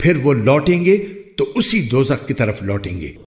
پھر وہ لوٹیں گے تو اسی دوزخ کی طرف لوٹیں گے۔